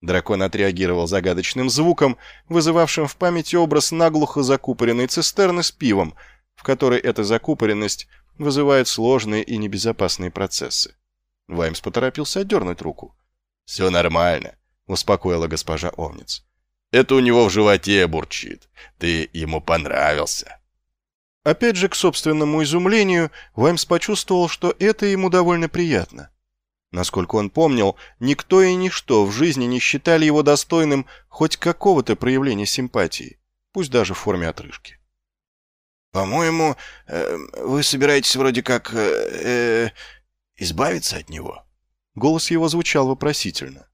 Дракон отреагировал загадочным звуком, вызывавшим в памяти образ наглухо закупоренной цистерны с пивом, в которой эта закупоренность вызывает сложные и небезопасные процессы. Ваймс поторопился отдернуть руку. «Все нормально», — успокоила госпожа Овниц. «Это у него в животе бурчит. Ты ему понравился». Опять же, к собственному изумлению, Ваймс почувствовал, что это ему довольно приятно. Насколько он помнил, никто и ничто в жизни не считали его достойным хоть какого-то проявления симпатии, пусть даже в форме отрыжки. «По-моему, э, вы собираетесь вроде как э, э, избавиться от него?» Голос его звучал вопросительно.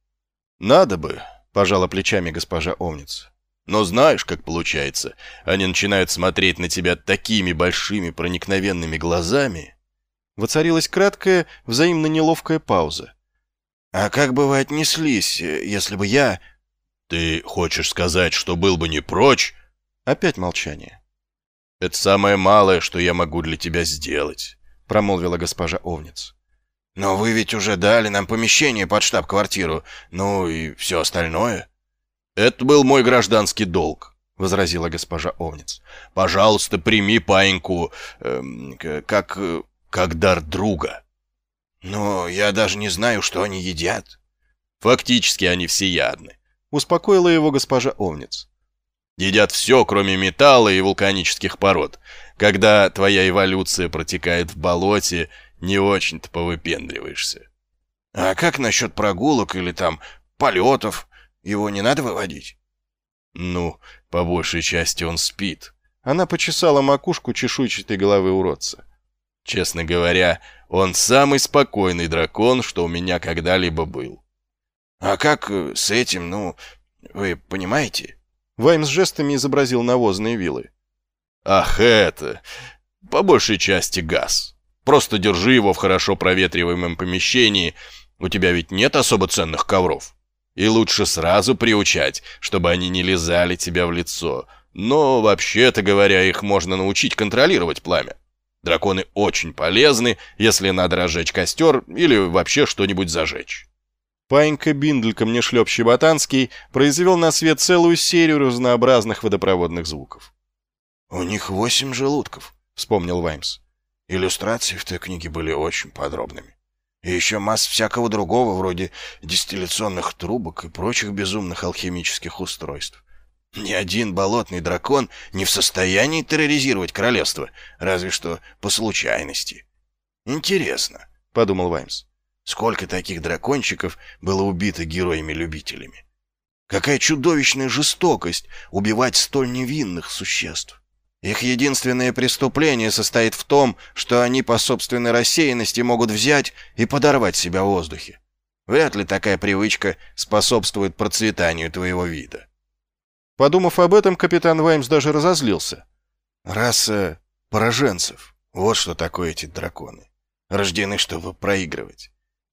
«Надо бы», — пожала плечами госпожа Омниц. «Но знаешь, как получается? Они начинают смотреть на тебя такими большими проникновенными глазами, Воцарилась краткая, взаимно неловкая пауза. «А как бы вы отнеслись, если бы я...» «Ты хочешь сказать, что был бы не прочь?» Опять молчание. «Это самое малое, что я могу для тебя сделать», — промолвила госпожа Овниц. «Но вы ведь уже дали нам помещение под штаб-квартиру, ну и все остальное». «Это был мой гражданский долг», — возразила госпожа Овниц. «Пожалуйста, прими паиньку, э, как как дар друга. Но я даже не знаю, что они едят. Фактически они всеядны, успокоила его госпожа Овниц. Едят все, кроме металла и вулканических пород. Когда твоя эволюция протекает в болоте, не очень-то повыпендриваешься. А как насчет прогулок или там полетов? Его не надо выводить? Ну, по большей части он спит. Она почесала макушку чешуйчатой головы уродца. Честно говоря, он самый спокойный дракон, что у меня когда-либо был. А как э, с этим, ну, вы понимаете? Ваймс жестами изобразил навозные вилы. Ах, это... По большей части газ. Просто держи его в хорошо проветриваемом помещении. У тебя ведь нет особо ценных ковров. И лучше сразу приучать, чтобы они не лизали тебя в лицо. Но, вообще-то говоря, их можно научить контролировать пламя. Драконы очень полезны, если надо разжечь костер или вообще что-нибудь зажечь. Паинька Бинделька мне шлеп Щеботанский произвел на свет целую серию разнообразных водопроводных звуков. «У них восемь желудков», — вспомнил Ваймс. Иллюстрации в той книге были очень подробными. И еще масса всякого другого, вроде дистилляционных трубок и прочих безумных алхимических устройств. Ни один болотный дракон не в состоянии терроризировать королевство, разве что по случайности. Интересно, — подумал Ваймс, — сколько таких дракончиков было убито героями-любителями? Какая чудовищная жестокость убивать столь невинных существ! Их единственное преступление состоит в том, что они по собственной рассеянности могут взять и подорвать себя в воздухе. Вряд ли такая привычка способствует процветанию твоего вида. Подумав об этом, капитан Ваймс даже разозлился. «Раса пораженцев. Вот что такое эти драконы. Рождены, чтобы проигрывать.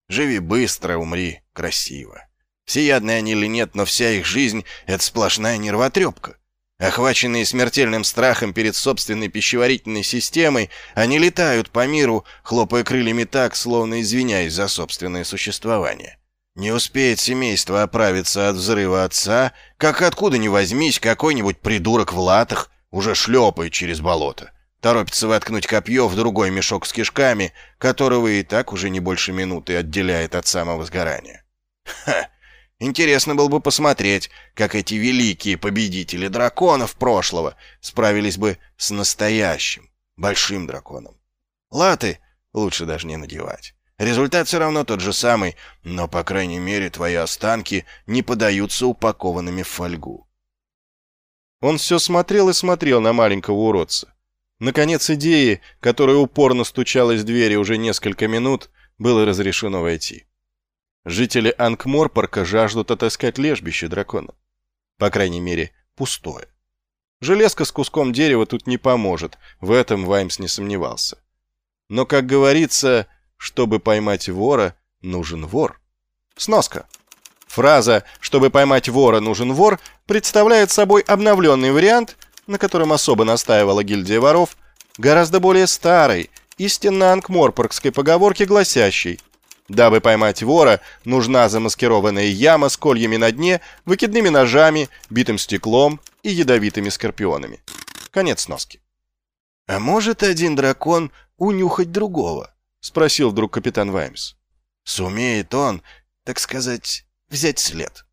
Живи быстро, умри красиво. Всеядные они или нет, но вся их жизнь — это сплошная нервотрепка. Охваченные смертельным страхом перед собственной пищеварительной системой, они летают по миру, хлопая крыльями так, словно извиняясь за собственное существование. Не успеет семейство оправиться от взрыва отца, как откуда ни возьмись, какой-нибудь придурок в латах уже шлепает через болото. Торопится воткнуть копье в другой мешок с кишками, которого и так уже не больше минуты отделяет от самого сгорания. Ха! Интересно было бы посмотреть, как эти великие победители драконов прошлого справились бы с настоящим, большим драконом. Латы лучше даже не надевать. Результат все равно тот же самый, но, по крайней мере, твои останки не подаются упакованными в фольгу. Он все смотрел и смотрел на маленького уродца. Наконец, идеи, которая упорно стучалась в двери уже несколько минут, было разрешено войти. Жители Ангморпорка жаждут отыскать лежбище дракона. По крайней мере, пустое. Железка с куском дерева тут не поможет, в этом Ваймс не сомневался. Но, как говорится, чтобы поймать вора, нужен вор. Сноска. Фраза «чтобы поймать вора, нужен вор» представляет собой обновленный вариант, на котором особо настаивала гильдия воров, гораздо более старой, истинно анкморпоргской поговорки, гласящей «Дабы поймать вора, нужна замаскированная яма с кольями на дне, выкидными ножами, битым стеклом и ядовитыми скорпионами». Конец сноски. А может один дракон унюхать другого? — спросил вдруг капитан Ваймс. «Сумеет он, так сказать, взять след».